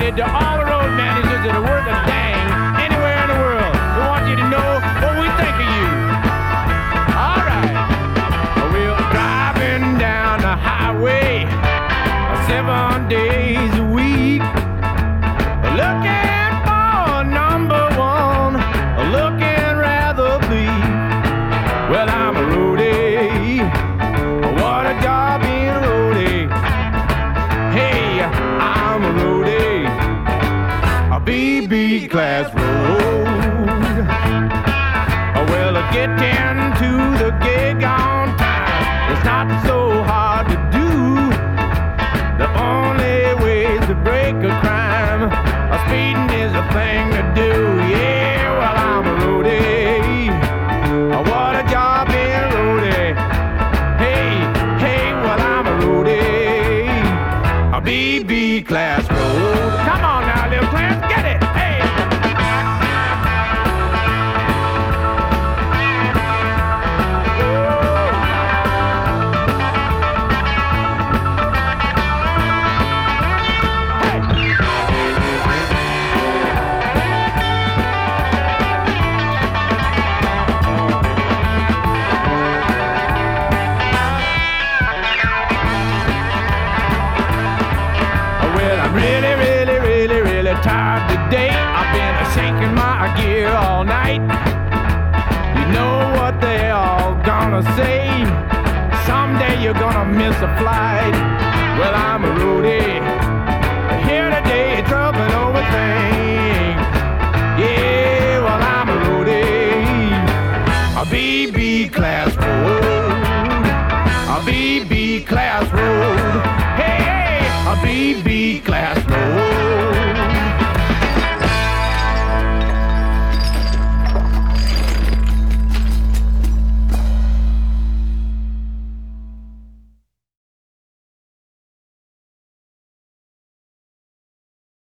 to all the road managers that are worth a dang anywhere in the world. We want you to know what we think of you. All right. We're driving down the highway seven days a week. Looking BB class road. Well, getting to the gig on time is not so hard to do. The only way to break a crime, a speeding is a thing to do. Yeah, well, I'm a roadie. What a job being roadie. Hey, hey, well, I'm a roadie. A BB class road. Really, really, really, really tired today. I've been shaking my gear all night. You know what they all gonna say? Someday you're gonna miss a flight. Well, I'm a roadie. Here today, troubling over things. Yeah, well, I'm a roadie. A BB class road. A BB class road. Hey, hey, a BB class